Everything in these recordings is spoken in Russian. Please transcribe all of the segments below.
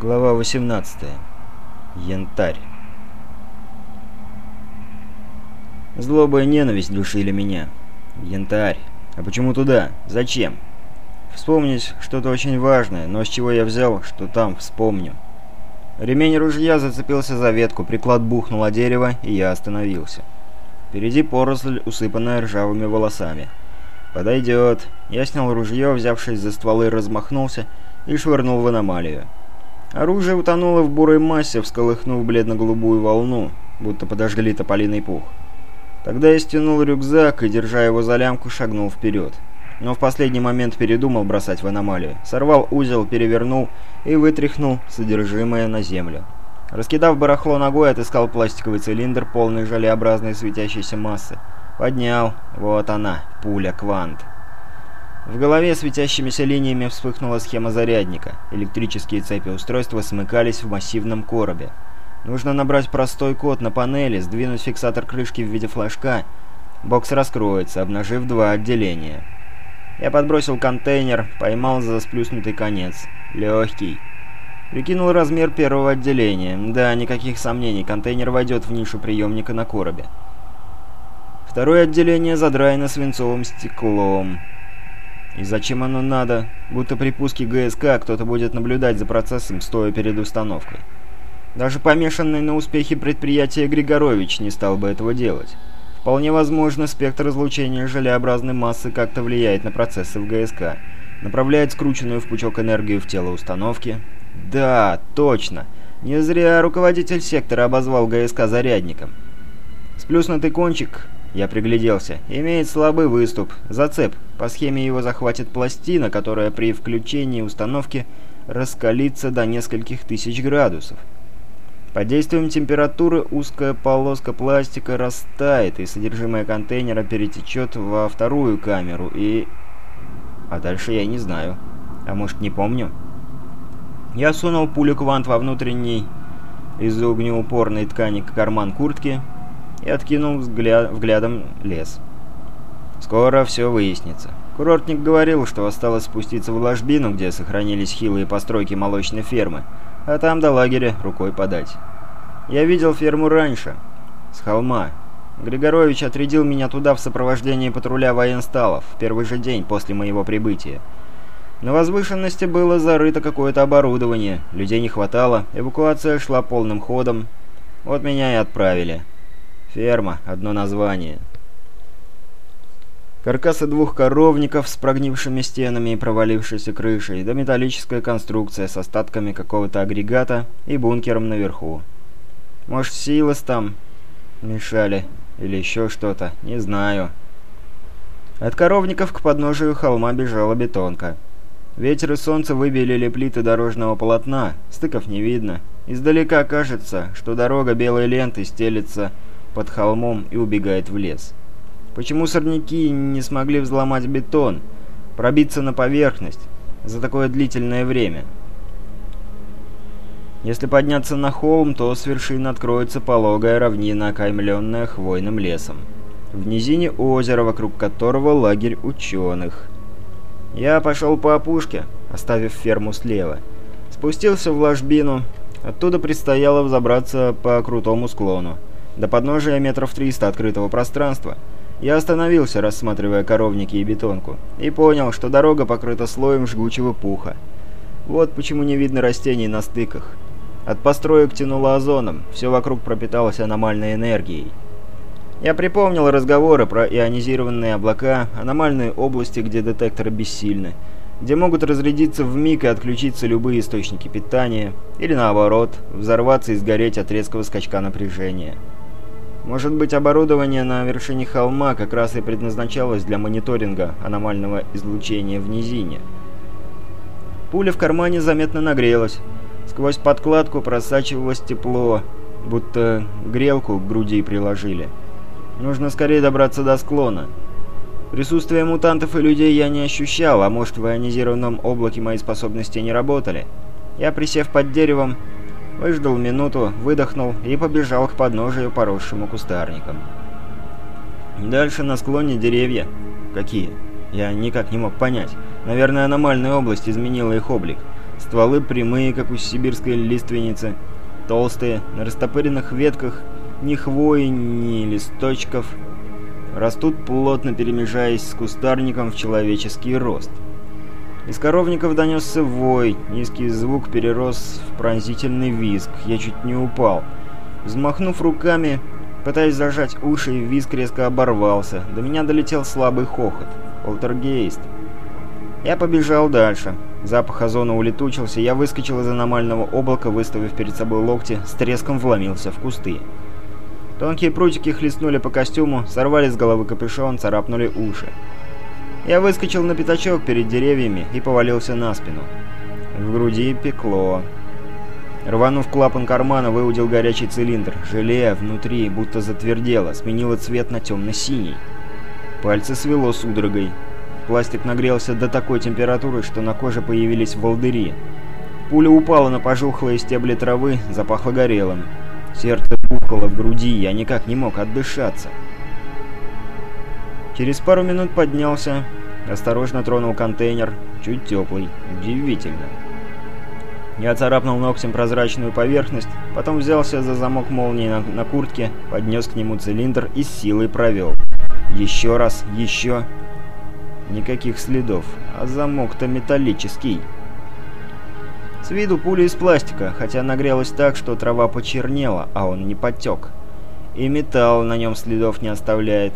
Глава 18. Янтарь. Злоба и ненависть душили меня. Янтарь. А почему туда? Зачем? Вспомнить что-то очень важное, но с чего я взял, что там вспомню. Ремень ружья зацепился за ветку, приклад бухнул о дерево, и я остановился. Впереди поросль, усыпанная ржавыми волосами. «Подойдет». Я снял ружье, взявшись за стволы, размахнулся и швырнул в аномалию. Оружие утонуло в бурой массе, всколыхнув бледно-голубую волну, будто подожгли тополиный пух. Тогда я стянул рюкзак и, держа его за лямку, шагнул вперед. Но в последний момент передумал бросать в аномалию. Сорвал узел, перевернул и вытряхнул содержимое на землю. Раскидав барахло ногой, отыскал пластиковый цилиндр, полный желеобразной светящейся массы. Поднял. Вот она, пуля «Квант». В голове светящимися линиями вспыхнула схема зарядника. Электрические цепи устройства смыкались в массивном коробе. Нужно набрать простой код на панели, сдвинуть фиксатор крышки в виде флажка. Бокс раскроется, обнажив два отделения. Я подбросил контейнер, поймал за сплюснутый конец. Легкий. Прикинул размер первого отделения. Да, никаких сомнений, контейнер войдет в нишу приемника на коробе. Второе отделение задраено свинцовым стеклом. И зачем оно надо? Будто при пуске ГСК кто-то будет наблюдать за процессом, стоя перед установкой. Даже помешанный на успехе предприятия Григорович не стал бы этого делать. Вполне возможно, спектр излучения желеобразной массы как-то влияет на процессы в ГСК, направляет скрученную в пучок энергию в тело установки. Да, точно. Не зря руководитель сектора обозвал ГСК зарядником. Сплюснутый кончик я пригляделся. Имеет слабый выступ. Зацеп. По схеме его захватит пластина, которая при включении установки раскалится до нескольких тысяч градусов. Под действием температуры узкая полоска пластика растает, и содержимое контейнера перетечет во вторую камеру, и... А дальше я не знаю. А может, не помню? Я сунул пулю квант во внутренний из огнеупорной ткани карман куртки и откинул взгляд, взглядом лес. Скоро все выяснится. Курортник говорил, что осталось спуститься в ложбину, где сохранились хилые постройки молочной фермы, а там до лагеря рукой подать. Я видел ферму раньше, с холма. Григорович отрядил меня туда в сопровождении патруля военсталов в первый же день после моего прибытия. На возвышенности было зарыто какое-то оборудование, людей не хватало, эвакуация шла полным ходом. Вот меня и отправили. Ферма, одно название. Каркасы двух коровников с прогнившими стенами и провалившейся крышей, да металлическая конструкция с остатками какого-то агрегата и бункером наверху. Может, силос там мешали или еще что-то, не знаю. От коровников к подножию холма бежала бетонка. Ветер и солнце выбелили плиты дорожного полотна, стыков не видно. Издалека кажется, что дорога белой лентой стелется под холмом и убегает в лес. Почему сорняки не смогли взломать бетон, пробиться на поверхность за такое длительное время? Если подняться на холм, то с вершины откроется пологая равнина, окаймленная хвойным лесом. В низине озеро, вокруг которого лагерь ученых. Я пошел по опушке, оставив ферму слева. Спустился в ложбину, оттуда предстояло взобраться по крутому склону. До подножия метров 300 открытого пространства. Я остановился, рассматривая коровники и бетонку, и понял, что дорога покрыта слоем жгучего пуха. Вот почему не видно растений на стыках. От построек тянуло озоном, все вокруг пропиталось аномальной энергией. Я припомнил разговоры про ионизированные облака, аномальные области, где детекторы бессильны, где могут разрядиться в миг и отключиться любые источники питания, или наоборот, взорваться и сгореть от резкого скачка напряжения. Может быть, оборудование на вершине холма как раз и предназначалось для мониторинга аномального излучения в низине. Пуля в кармане заметно нагрелась. Сквозь подкладку просачивалось тепло, будто грелку к груди приложили. Нужно скорее добраться до склона. Присутствие мутантов и людей я не ощущал, а может в ионизированном облаке мои способности не работали. Я, присев под деревом, Выждал минуту, выдохнул и побежал к подножию, поросшему кустарником. Дальше на склоне деревья. Какие? Я никак не мог понять. Наверное, аномальная область изменила их облик. Стволы прямые, как у сибирской лиственницы, толстые, на растопыренных ветках ни хвои, ни листочков. Растут плотно перемежаясь с кустарником в человеческий рост. Из коровников донесся вой, низкий звук перерос в пронзительный визг. Я чуть не упал. Взмахнув руками, пытаясь зажать уши, визг резко оборвался. До меня долетел слабый хохот. Полтергейст. Я побежал дальше. Запах озона улетучился, я выскочил из аномального облака, выставив перед собой локти, с треском вломился в кусты. Тонкие прутики хлестнули по костюму, сорвали с головы капюшон, царапнули уши. Я выскочил на пятачок перед деревьями и повалился на спину. В груди пекло. Рванув клапан кармана, выудил горячий цилиндр. Желе внутри будто затвердело, сменило цвет на темно-синий. Пальцы свело судорогой. Пластик нагрелся до такой температуры, что на коже появились волдыри. Пуля упала на пожухлые стебли травы, запахло горелым. Сердце бухало в груди, я никак не мог отдышаться. Через пару минут поднялся, осторожно тронул контейнер, чуть теплый, удивительно. Я царапнул ногтем прозрачную поверхность, потом взялся за замок молнии на, на куртке, поднес к нему цилиндр и силой провел. Еще раз, еще... Никаких следов, а замок-то металлический. С виду пуля из пластика, хотя нагрелась так, что трава почернела, а он не потек. И металл на нем следов не оставляет.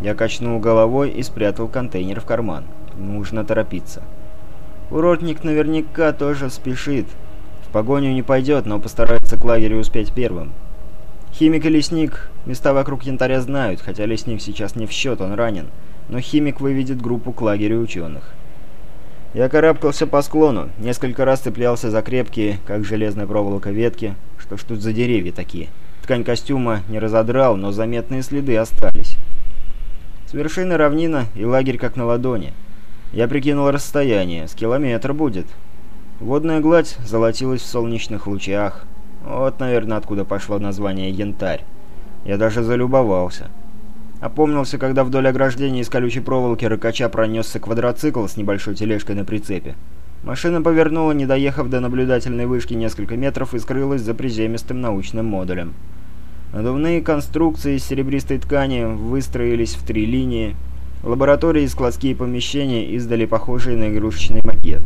Я качнул головой и спрятал контейнер в карман. Нужно торопиться. Уродник наверняка тоже спешит. В погоню не пойдет, но постарается к лагерю успеть первым. Химик и лесник места вокруг янтаря знают, хотя лесник сейчас не в счет, он ранен. Но химик выведет группу к лагерю ученых. Я карабкался по склону, несколько раз цеплялся за крепкие, как железная проволока, ветки. Что ж тут за деревья такие? Ткань костюма не разодрал, но заметные следы остались. С вершины равнина и лагерь как на ладони. Я прикинул расстояние, с километр будет. Водная гладь золотилась в солнечных лучах. Вот, наверное, откуда пошло название «Янтарь». Я даже залюбовался. Опомнился, когда вдоль ограждения из колючей проволоки рыкача пронесся квадроцикл с небольшой тележкой на прицепе. Машина повернула, не доехав до наблюдательной вышки несколько метров и скрылась за приземистым научным модулем. Надувные конструкции из серебристой ткани выстроились в три линии. Лаборатории и складские помещения издали похожие на игрушечный макет.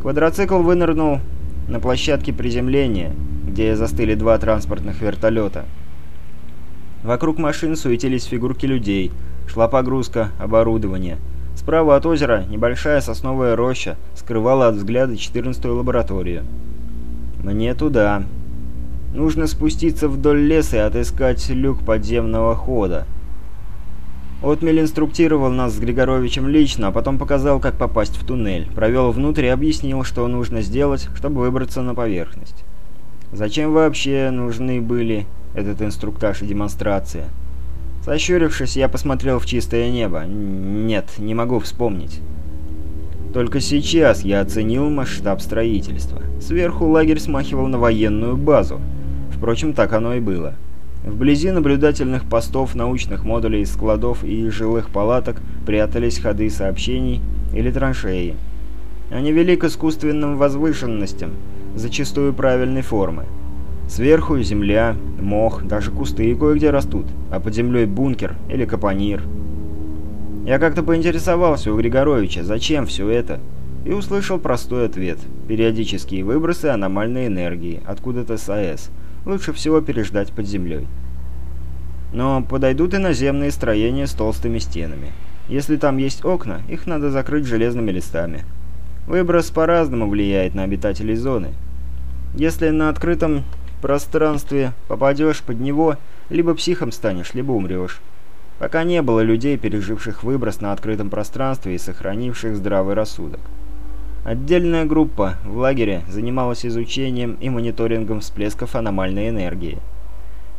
Квадроцикл вынырнул на площадке приземления, где застыли два транспортных вертолета. Вокруг машин суетились фигурки людей, шла погрузка оборудования. Справа от озера небольшая сосновая роща скрывала от взгляда 14-ю лабораторию. «Мне туда», Нужно спуститься вдоль леса и отыскать люк подземного хода. Отмель инструктировал нас с Григоровичем лично, а потом показал, как попасть в туннель. Провел внутрь и объяснил, что нужно сделать, чтобы выбраться на поверхность. Зачем вообще нужны были этот инструктаж и демонстрация? Сощурившись, я посмотрел в чистое небо. Нет, не могу вспомнить. Только сейчас я оценил масштаб строительства. Сверху лагерь смахивал на военную базу. Впрочем, так оно и было. Вблизи наблюдательных постов, научных модулей, складов и жилых палаток прятались ходы сообщений или траншеи. Они вели к искусственным возвышенностям, зачастую правильной формы. Сверху земля, мох, даже кусты кое-где растут, а под землей бункер или капонир. Я как-то поинтересовался у Григоровича, зачем все это, и услышал простой ответ. Периодические выбросы аномальной энергии, откуда-то с АЭС – лучше всего переждать под землей. Но подойдут и наземные строения с толстыми стенами. Если там есть окна, их надо закрыть железными листами. Выброс по-разному влияет на обитателей зоны. Если на открытом пространстве попадешь под него, либо психом станешь, либо умрешь. Пока не было людей, переживших выброс на открытом пространстве и сохранивших здравый рассудок. Отдельная группа в лагере занималась изучением и мониторингом всплесков аномальной энергии.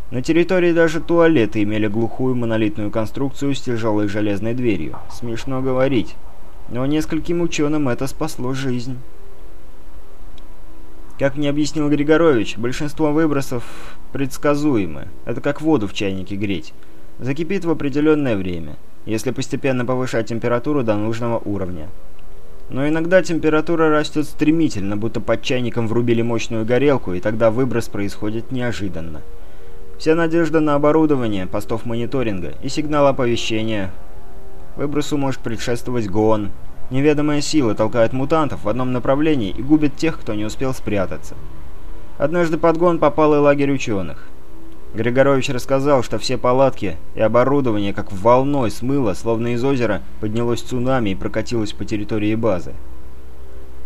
На территории даже туалеты имели глухую монолитную конструкцию с тяжелой железной дверью. Смешно говорить, но нескольким ученым это спасло жизнь. Как мне объяснил Григорович, большинство выбросов предсказуемы. Это как воду в чайнике греть. Закипит в определенное время, если постепенно повышать температуру до нужного уровня. Но иногда температура растет стремительно, будто под чайником врубили мощную горелку, и тогда выброс происходит неожиданно. Вся надежда на оборудование, постов мониторинга и сигнал оповещения. Выбросу может предшествовать гон. Неведомая сила толкает мутантов в одном направлении и губит тех, кто не успел спрятаться. Однажды под гон попал и лагерь ученых. Григорович рассказал, что все палатки и оборудование как волной смыло, словно из озера поднялось цунами и прокатилось по территории базы.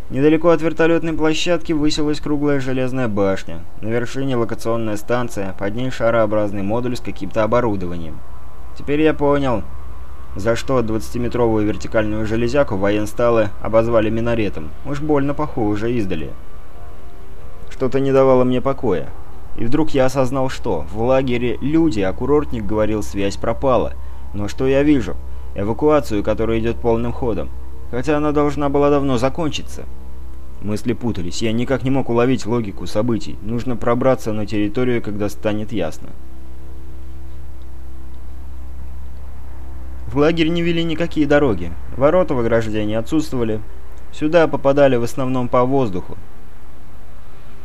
Недалеко от вертолетной площадки высилась круглая железная башня. На вершине локационная станция, под ней шарообразный модуль с каким-то оборудованием. Теперь я понял, за что 20-метровую вертикальную железяку военсталы обозвали минаретом. Уж больно похоже издали. Что-то не давало мне покоя. И вдруг я осознал, что в лагере люди, а курортник говорил, связь пропала. Но что я вижу? Эвакуацию, которая идет полным ходом. Хотя она должна была давно закончиться. Мысли путались, я никак не мог уловить логику событий. Нужно пробраться на территорию, когда станет ясно. В лагерь не вели никакие дороги. Ворота в ограждении отсутствовали. Сюда попадали в основном по воздуху.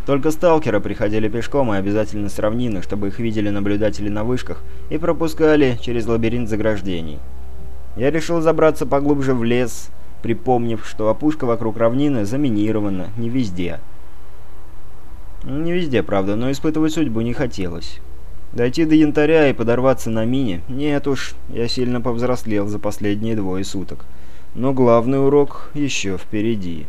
Только сталкеры приходили пешком и обязательно с равнины, чтобы их видели наблюдатели на вышках и пропускали через лабиринт заграждений. Я решил забраться поглубже в лес, припомнив, что опушка вокруг равнины заминирована не везде. Не везде, правда, но испытывать судьбу не хотелось. Дойти до янтаря и подорваться на мине? Нет уж, я сильно повзрослел за последние двое суток. Но главный урок еще впереди.